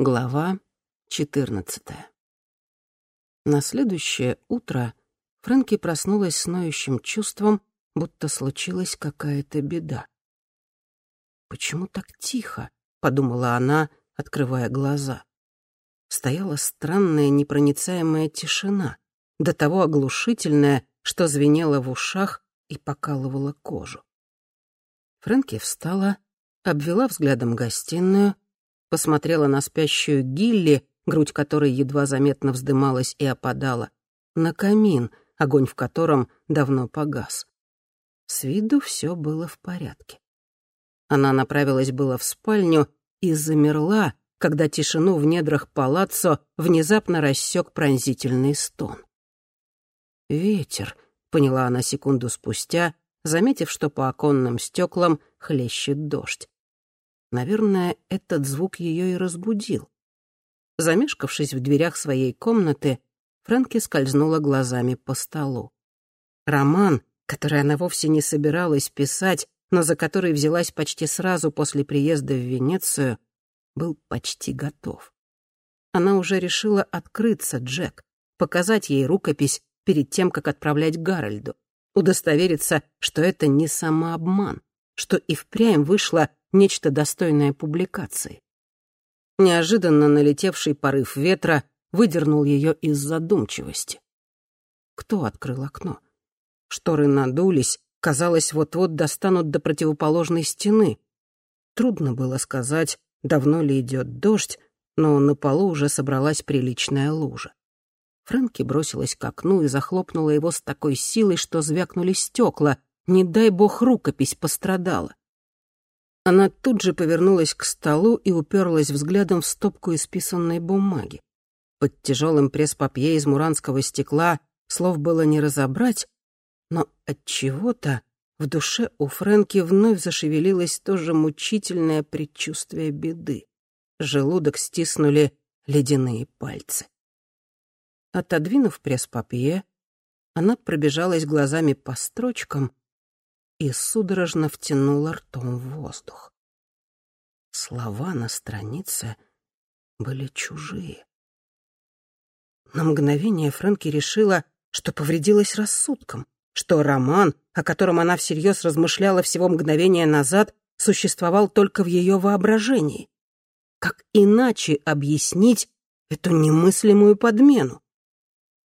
Глава 14 На следующее утро Фрэнки проснулась с ноющим чувством, будто случилась какая-то беда. «Почему так тихо?» — подумала она, открывая глаза. Стояла странная непроницаемая тишина, до того оглушительная, что звенела в ушах и покалывала кожу. Фрэнки встала, обвела взглядом гостиную — посмотрела на спящую Гилли, грудь которой едва заметно вздымалась и опадала, на камин, огонь в котором давно погас. С виду все было в порядке. Она направилась было в спальню и замерла, когда тишину в недрах палаццо внезапно рассек пронзительный стон. «Ветер», — поняла она секунду спустя, заметив, что по оконным стеклам хлещет дождь. Наверное, этот звук ее и разбудил. Замешкавшись в дверях своей комнаты, Фрэнки скользнула глазами по столу. Роман, который она вовсе не собиралась писать, но за который взялась почти сразу после приезда в Венецию, был почти готов. Она уже решила открыться Джек, показать ей рукопись перед тем, как отправлять Гарольду, удостовериться, что это не самообман, что и впрямь вышло нечто достойное публикации. Неожиданно налетевший порыв ветра выдернул ее из задумчивости. Кто открыл окно? Шторы надулись, казалось, вот-вот достанут до противоположной стены. Трудно было сказать, давно ли идет дождь, но на полу уже собралась приличная лужа. Фрэнки бросилась к окну и захлопнула его с такой силой, что звякнули стекла. Не дай бог рукопись пострадала. Она тут же повернулась к столу и уперлась взглядом в стопку исписанной бумаги. Под тяжелым пресс-папье из муранского стекла слов было не разобрать, но от чего-то в душе у Фрэнки вновь зашевелилось то же мучительное предчувствие беды. Желудок стиснули ледяные пальцы. Отодвинув пресс-папье, она пробежалась глазами по строчкам и судорожно втянула ртом в воздух. Слова на странице были чужие. На мгновение Фрэнки решила, что повредилась рассудком, что роман, о котором она всерьез размышляла всего мгновение назад, существовал только в ее воображении. Как иначе объяснить эту немыслимую подмену?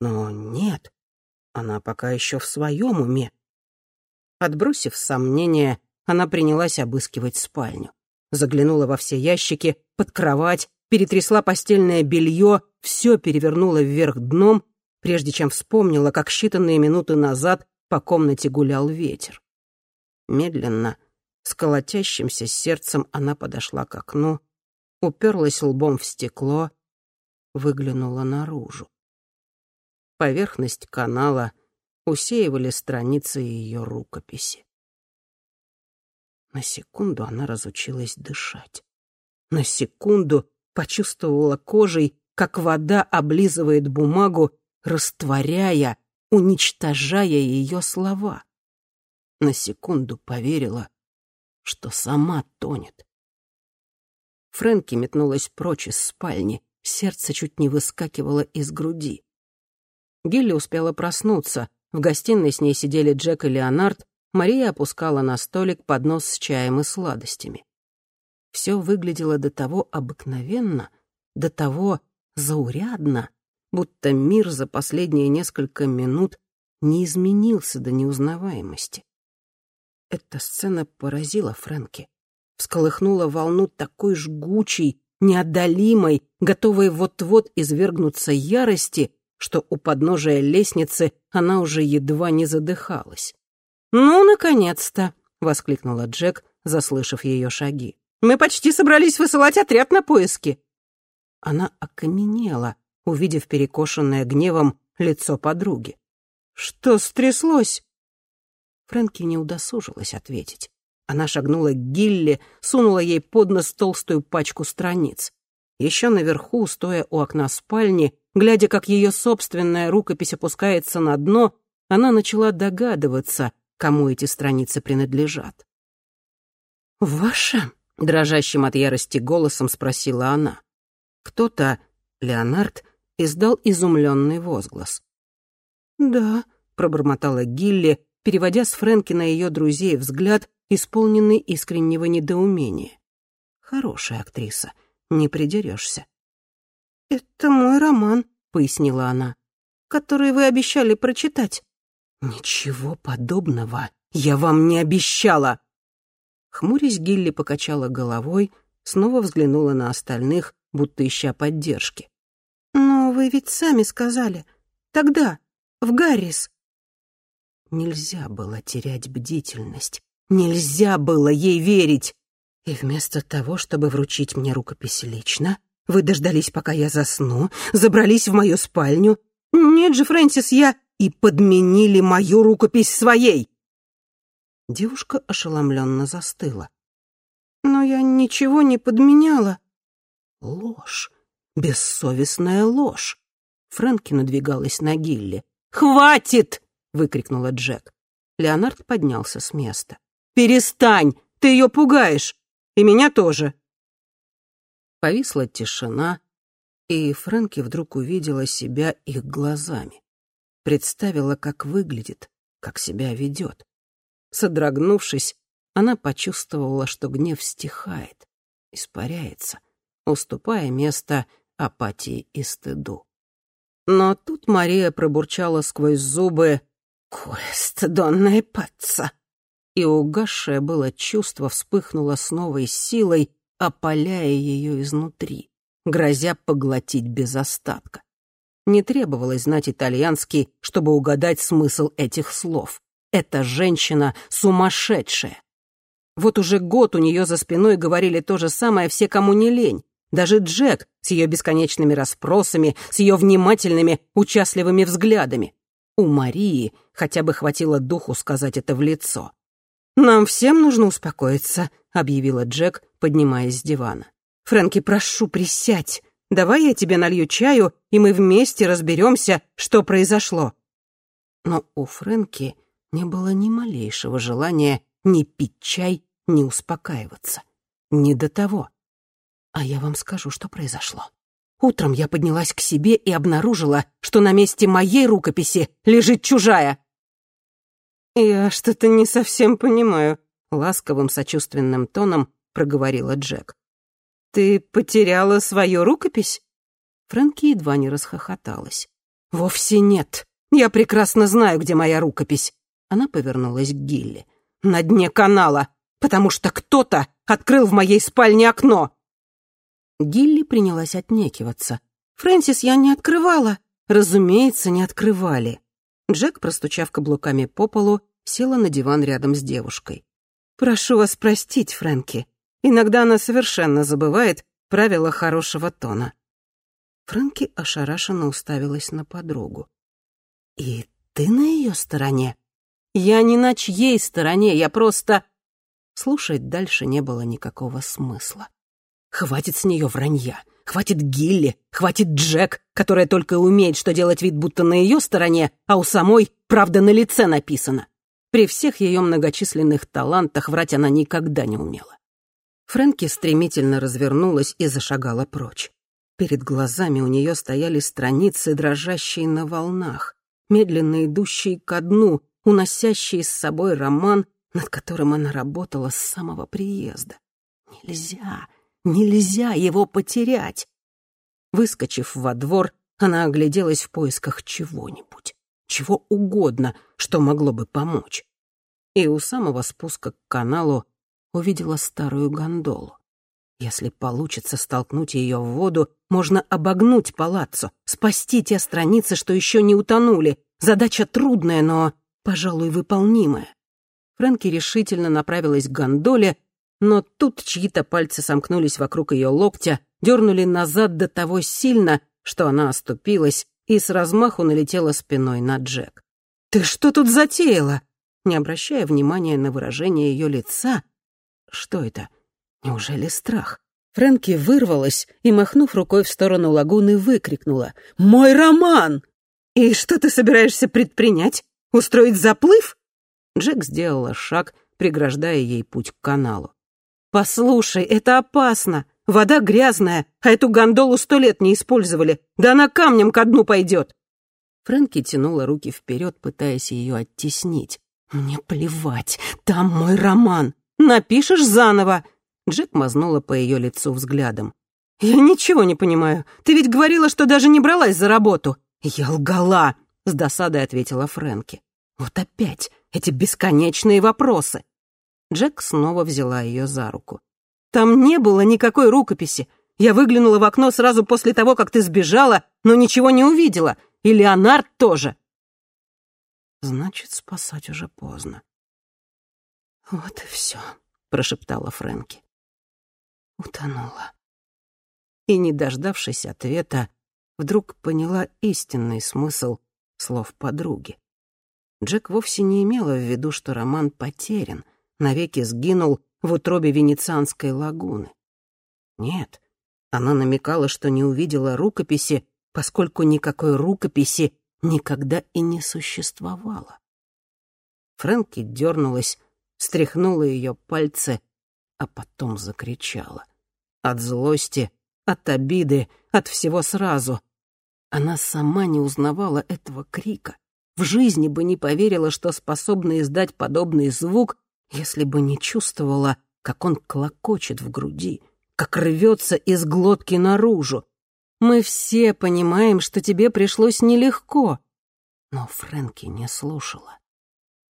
Но нет, она пока еще в своем уме, Отбросив сомнения, она принялась обыскивать спальню. Заглянула во все ящики, под кровать, перетрясла постельное белье, все перевернула вверх дном, прежде чем вспомнила, как считанные минуты назад по комнате гулял ветер. Медленно, с колотящимся сердцем она подошла к окну, уперлась лбом в стекло, выглянула наружу. Поверхность канала усеивали страницы ее рукописи. На секунду она разучилась дышать. На секунду почувствовала кожей, как вода облизывает бумагу, растворяя, уничтожая ее слова. На секунду поверила, что сама тонет. Фрэнки метнулась прочь из спальни, сердце чуть не выскакивало из груди. Гилли успела проснуться, в гостиной с ней сидели Джек и Леонард, Мария опускала на столик поднос с чаем и сладостями. Все выглядело до того обыкновенно, до того заурядно, будто мир за последние несколько минут не изменился до неузнаваемости. Эта сцена поразила Фрэнки, всколыхнула волну такой жгучей, неодолимой, готовой вот-вот извергнуться ярости, что у подножия лестницы она уже едва не задыхалась. «Ну, наконец-то!» — воскликнула Джек, заслышав ее шаги. «Мы почти собрались высылать отряд на поиски!» Она окаменела, увидев перекошенное гневом лицо подруги. «Что стряслось?» Фрэнки не удосужилась ответить. Она шагнула к Гилле, сунула ей под нос толстую пачку страниц. Еще наверху, стоя у окна спальни, Глядя, как ее собственная рукопись опускается на дно, она начала догадываться, кому эти страницы принадлежат. «Ваша?» — дрожащим от ярости голосом спросила она. Кто-то, Леонард, издал изумленный возглас. «Да», — пробормотала Гилли, переводя с Фрэнки на ее друзей взгляд, исполненный искреннего недоумения. Хорошая актриса, не придерешься. «Это мой роман», — пояснила она, — «который вы обещали прочитать». «Ничего подобного я вам не обещала!» Хмурясь, Гилли покачала головой, снова взглянула на остальных, будто ища поддержки. «Но вы ведь сами сказали. Тогда, в Гаррис». Нельзя было терять бдительность. Нельзя было ей верить. И вместо того, чтобы вручить мне рукопись лично, вы дождались, пока я засну, забрались в мою спальню. Нет же, Фрэнсис, я... И подменили мою рукопись своей. Девушка ошеломленно застыла. «Но я ничего не подменяла». Ложь. Бессовестная ложь. Фрэнки надвигалась на Гилли. «Хватит!» — выкрикнула Джек. Леонард поднялся с места. «Перестань! Ты ее пугаешь! И меня тоже!» Повисла тишина, и Фрэнки вдруг увидела себя их глазами. Представила, как выглядит, как себя ведет. Содрогнувшись, она почувствовала, что гнев стихает, испаряется, уступая место апатии и стыду. Но тут Мария пробурчала сквозь зубы «Куэст, донная паца!» И угасшее было чувство вспыхнуло с новой силой, опаляя ее изнутри, грозя поглотить без остатка. Не требовалось знать итальянский, чтобы угадать смысл этих слов. Эта женщина сумасшедшая. Вот уже год у нее за спиной говорили то же самое все, кому не лень. Даже Джек с ее бесконечными расспросами, с ее внимательными, участливыми взглядами. У Марии хотя бы хватило духу сказать это в лицо. «Нам всем нужно успокоиться», — объявила Джек, поднимаясь с дивана. «Фрэнки, прошу, присядь. Давай я тебе налью чаю, и мы вместе разберемся, что произошло». Но у Фрэнки не было ни малейшего желания ни пить чай, ни успокаиваться. Не до того. А я вам скажу, что произошло. Утром я поднялась к себе и обнаружила, что на месте моей рукописи лежит чужая. «Я что-то не совсем понимаю», — ласковым сочувственным тоном проговорила Джек. «Ты потеряла свою рукопись?» Фрэнки едва не расхохоталась. «Вовсе нет. Я прекрасно знаю, где моя рукопись. Она повернулась к Гилли. «На дне канала, потому что кто-то открыл в моей спальне окно!» Гилли принялась отнекиваться. «Фрэнсис, я не открывала!» «Разумеется, не открывали!» Джек, простучав каблуками по полу, села на диван рядом с девушкой. «Прошу вас простить, Фрэнки. Иногда она совершенно забывает правила хорошего тона». Фрэнки ошарашенно уставилась на подругу. «И ты на ее стороне?» Я не на чьей стороне, я просто...» Слушать дальше не было никакого смысла. Хватит с нее вранья, хватит Гилли, хватит Джек, которая только умеет, что делать вид, будто на ее стороне, а у самой правда на лице написано. При всех ее многочисленных талантах врать она никогда не умела. Фрэнки стремительно развернулась и зашагала прочь. Перед глазами у нее стояли страницы, дрожащие на волнах, медленно идущие ко дну, уносящий с собой роман, над которым она работала с самого приезда. Нельзя, нельзя его потерять. Выскочив во двор, она огляделась в поисках чего-нибудь, чего угодно, что могло бы помочь. И у самого спуска к каналу увидела старую гондолу. Если получится столкнуть ее в воду, можно обогнуть палаццо, спасти те страницы, что еще не утонули. Задача трудная, но пожалуй, выполнимое. Фрэнки решительно направилась к гондоле, но тут чьи-то пальцы сомкнулись вокруг ее локтя, дернули назад до того сильно, что она оступилась и с размаху налетела спиной на Джек. «Ты что тут затеяла?» Не обращая внимания на выражение ее лица. «Что это? Неужели страх?» Фрэнки вырвалась и, махнув рукой в сторону лагуны, выкрикнула. «Мой роман!» «И что ты собираешься предпринять? Устроить заплыв?» Джек сделала шаг, преграждая ей путь к каналу. «Послушай, это опасно. Вода грязная, а эту гондолу сто лет не использовали. Да она камнем ко дну пойдет. Фрэнки тянула руки вперед, пытаясь ее оттеснить. «Мне плевать, там мой роман. Напишешь заново!» Джек мазнула по ее лицу взглядом. «Я ничего не понимаю. Ты ведь говорила, что даже не бралась за работу». «Я лгала», — с досадой ответила Фрэнки. «Вот опять эти бесконечные вопросы». Джек снова взяла ее за руку. «Там не было никакой рукописи. Я выглянула в окно сразу после того, как ты сбежала, но ничего не увидела. И Леонард тоже». «Значит, спасать уже поздно». «Вот и все», — прошептала Фрэнки. Утонула. И, не дождавшись ответа, вдруг поняла истинный смысл слов подруги. Джек вовсе не имела в виду, что роман потерян, навеки сгинул в утробе Венецианской лагуны. Нет, она намекала, что не увидела рукописи, поскольку никакой рукописи никогда и не существовало. Фрэнки дернулась, стряхнула ее пальцы, а потом закричала. От злости, от обиды, от всего сразу. Она сама не узнавала этого крика. В жизни бы не поверила, что способна издать подобный звук, если бы не чувствовала, как он клокочет в груди, как рвется из глотки наружу. Мы все понимаем, что тебе пришлось нелегко. Но Фрэнки не слушала.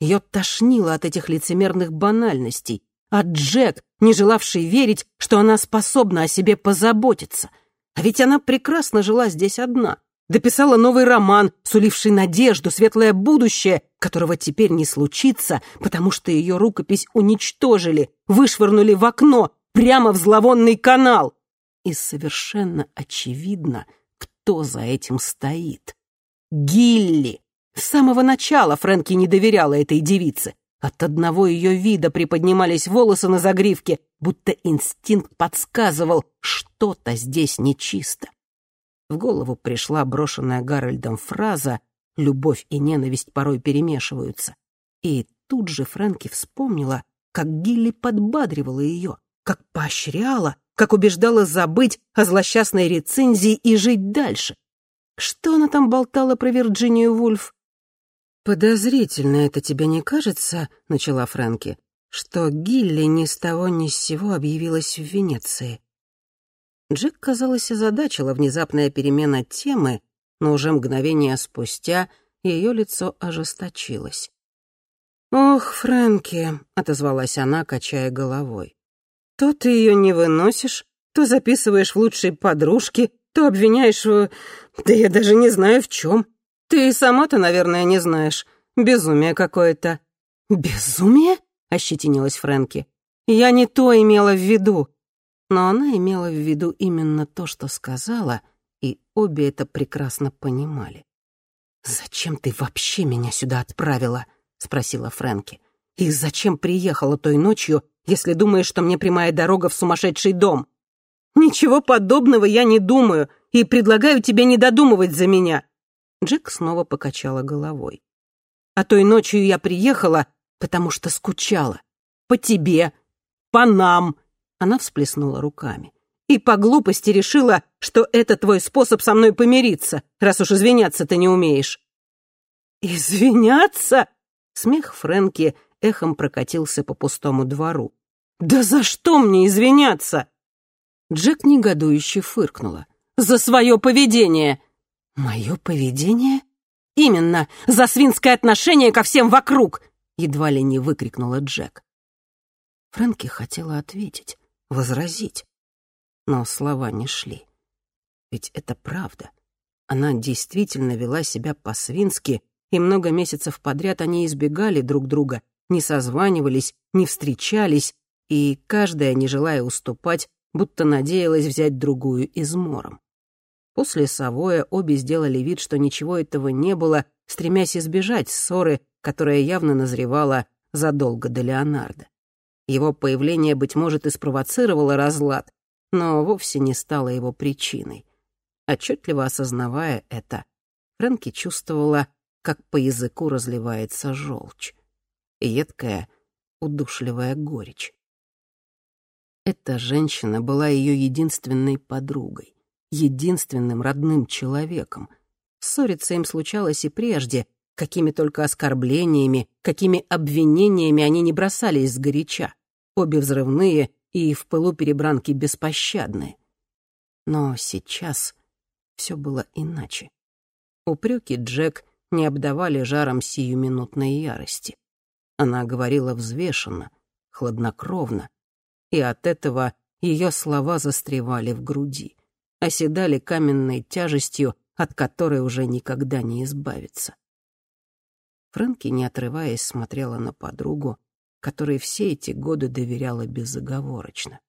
Ее тошнило от этих лицемерных банальностей, от Джек, не желавшей верить, что она способна о себе позаботиться. А ведь она прекрасно жила здесь одна. Дописала новый роман, суливший надежду, светлое будущее, которого теперь не случится, потому что ее рукопись уничтожили, вышвырнули в окно, прямо в зловонный канал. И совершенно очевидно, кто за этим стоит. Гилли. С самого начала Фрэнки не доверяла этой девице. От одного ее вида приподнимались волосы на загривке, будто инстинкт подсказывал, что-то здесь нечисто. В голову пришла брошенная Гарольдом фраза «любовь и ненависть порой перемешиваются». И тут же Фрэнки вспомнила, как Гилли подбадривала ее, как поощряла, как убеждала забыть о злосчастной рецензии и жить дальше. Что она там болтала про Вирджинию Вульф? «Подозрительно это тебе не кажется?» — начала Фрэнки, что Гилли ни с того ни с сего объявилась в Венеции. Джек, казалось, озадачила внезапная перемена темы, но уже мгновение спустя ее лицо ожесточилось. «Ох, Фрэнки», — отозвалась она, качая головой. «То ты ее не выносишь, то записываешь в лучшей подружке, то обвиняешь в... Да я даже не знаю в чем. Ты сама-то, наверное, не знаешь. Безумие какое-то». «Безумие?» — ощетинилась Фрэнки. «Я не то имела в виду». Но она имела в виду именно то, что сказала, и обе это прекрасно понимали. «Зачем ты вообще меня сюда отправила?» — спросила Фрэнки. «И зачем приехала той ночью, если думаешь, что мне прямая дорога в сумасшедший дом?» «Ничего подобного я не думаю и предлагаю тебе не додумывать за меня. Джек снова покачала головой. «А той ночью я приехала, потому что скучала. По тебе, по нам!» Она всплеснула руками. «И по глупости решила, что это твой способ со мной помириться, раз уж извиняться ты не умеешь». «Извиняться?» Смех Фрэнки эхом прокатился по пустому двору. «Да за что мне извиняться?» Джек негодующе фыркнула. «За свое поведение!» «Мое поведение?» «Именно, за свинское отношение ко всем вокруг!» Едва ли не выкрикнула Джек. Фрэнки хотела ответить, возразить, но слова не шли. Ведь это правда. Она действительно вела себя по-свински, и много месяцев подряд они избегали друг друга, не созванивались, не встречались, и каждая, не желая уступать, будто надеялась взять другую измором. После Савоя обе сделали вид, что ничего этого не было, стремясь избежать ссоры, которая явно назревала задолго до Леонардо. Его появление, быть может, и спровоцировало разлад, но вовсе не стало его причиной. Отчетливо осознавая это, Фрэнки чувствовала, как по языку разливается желчь. Едкая, удушливая горечь. Эта женщина была ее единственной подругой, единственным родным человеком. Ссориться им случалось и прежде, какими только оскорблениями, какими обвинениями они не бросались сгоряча. Обе взрывные и в пылу перебранки беспощадные. Но сейчас все было иначе. Упреки Джек не обдавали жаром сиюминутной ярости. Она говорила взвешенно, хладнокровно, и от этого ее слова застревали в груди, оседали каменной тяжестью, от которой уже никогда не избавиться. Фрэнки, не отрываясь, смотрела на подругу, которой все эти годы доверяла безоговорочно.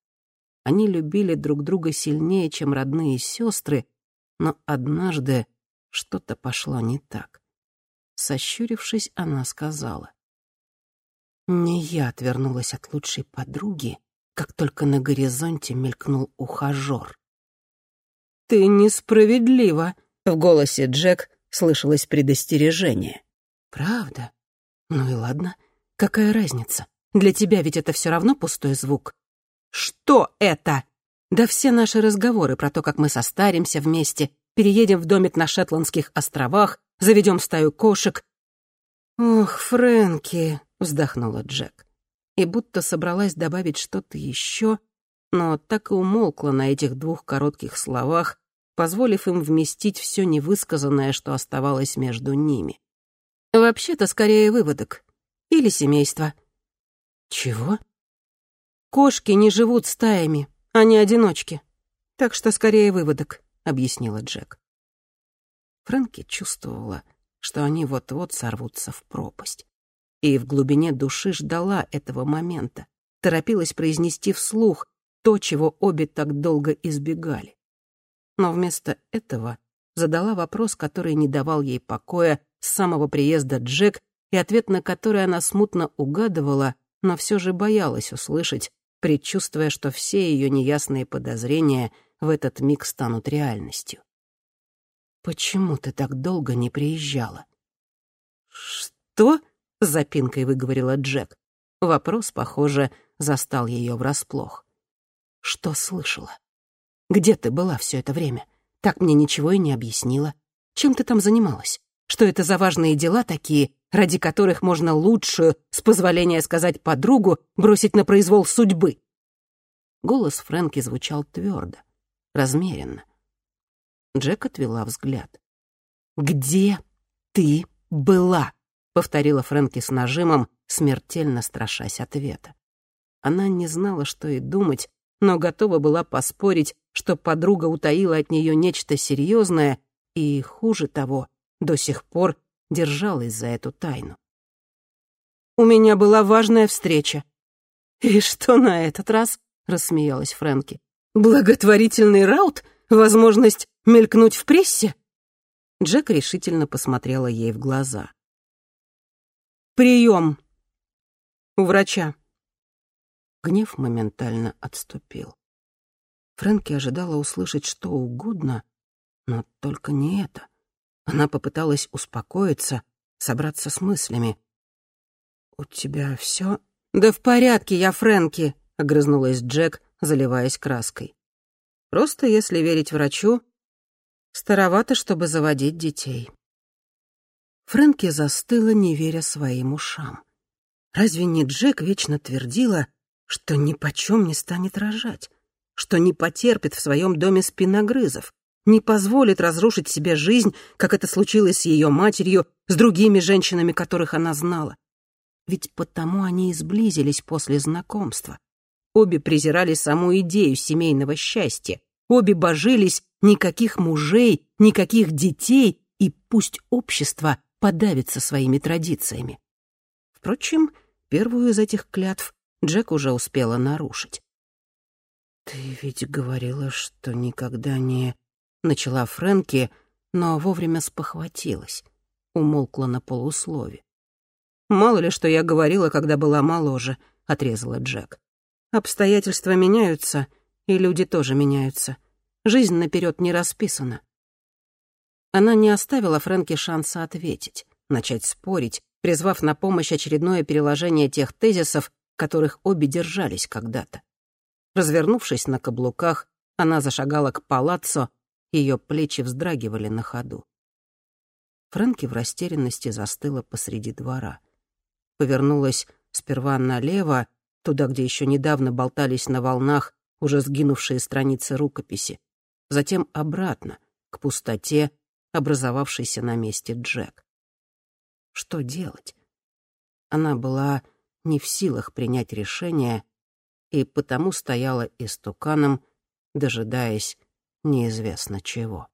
Они любили друг друга сильнее, чем родные сестры, но однажды что-то пошло не так. Сощурившись, она сказала. Не я отвернулась от лучшей подруги, как только на горизонте мелькнул ухажёр. «Ты несправедлива», — в голосе Джек слышалось предостережение. «Правда? Ну и ладно. Какая разница? Для тебя ведь это все равно пустой звук». «Что это?» «Да все наши разговоры про то, как мы состаримся вместе, переедем в домик на Шетландских островах, заведем стаю кошек». «Ох, Фрэнки», — вздохнула Джек. И будто собралась добавить что-то еще, но так и умолкла на этих двух коротких словах, позволив им вместить все невысказанное, что оставалось между ними. Вообще-то скорее выводок. Или семейство. Чего? Кошки не живут стаями, они одиночки. Так что скорее выводок, объяснила Джек. Фрэнки чувствовала, что они вот-вот сорвутся в пропасть. И в глубине души ждала этого момента, торопилась произнести вслух то, чего обе так долго избегали. Но вместо этого задала вопрос, который не давал ей покоя с самого приезда Джек и ответ на который она смутно угадывала, но все же боялась услышать, предчувствуя, что все ее неясные подозрения в этот миг станут реальностью. «Почему ты так долго не приезжала?» «Что?» — запинкой выговорила Джек. Вопрос, похоже, застал ее врасплох. «Что слышала? Где ты была все это время? Так мне ничего и не объяснила. Чем ты там занималась? Что это за важные дела такие, ради которых можно лучшую, с позволения сказать подругу, бросить на произвол судьбы?» Голос Фрэнки звучал твердо, размеренно. Джек отвела взгляд. «Где ты была?» — повторила Фрэнки с нажимом, смертельно страшась ответа. Она не знала, что и думать, но готова была поспорить, что подруга утаила от нее нечто серьезное и, хуже того, до сих пор держалась за эту тайну. «У меня была важная встреча». «И что на этот раз?» — рассмеялась Фрэнки. «Благотворительный раут? Возможность мелькнуть в прессе?» Джек решительно посмотрела ей в глаза. «Прием! У врача». Гнев моментально отступил. Фрэнки ожидала услышать что угодно, но только не это. Она попыталась успокоиться, собраться с мыслями. «У тебя все? «Да в порядке, я Фрэнки», — огрызнулась Джек, заливаясь краской. «Просто, если верить врачу, старовато, чтобы заводить детей». Фрэнки застыла, не веря своим ушам. Разве не Джек вечно твердила, что ни почем не станет рожать, что не потерпит в своем доме спиногрызов, не позволит разрушить себе жизнь, как это случилось с ее матерью, с другими женщинами, которых она знала. Ведь потому они и сблизились после знакомства. Обе презирали саму идею семейного счастья. Обе божились никаких мужей, никаких детей, и пусть общество подавится своими традициями. Впрочем, первую из этих клятв Джек уже успела нарушить. «Ты ведь говорила, что никогда не...» начала Фрэнки, но вовремя спохватилась, умолкла на полуслове. «Мало ли, что я говорила, когда была моложе», — отрезала Джек. «Обстоятельства меняются, и люди тоже меняются. Жизнь наперед не расписана». Она не оставила Фрэнки шанса ответить, начать спорить, призвав на помощь очередное переложение тех тезисов, которых обе держались когда-то. Развернувшись на каблуках, она зашагала к палаццо, ее плечи вздрагивали на ходу. Фрэнки в растерянности застыла посреди двора. Повернулась сперва налево, туда, где еще недавно болтались на волнах уже сгинувшие страницы рукописи, затем обратно, к пустоте, образовавшейся на месте Джек. Что делать? Она была не в силах принять решение и потому стояла истуканом, дожидаясь неизвестно чего.